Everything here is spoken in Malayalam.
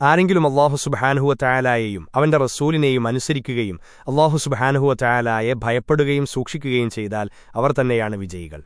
ആരെങ്കിലും അള്ളാഹു സുബഹാനുഹുവ ചായാലായെയും അവന്റെ റസൂലിനെയും അനുസരിക്കുകയും അള്ളാഹു സുബഹാനുഹുവ ചായാലായെ ഭയപ്പെടുകയും സൂക്ഷിക്കുകയും ചെയ്താൽ അവർ തന്നെയാണ് വിജയികൾ.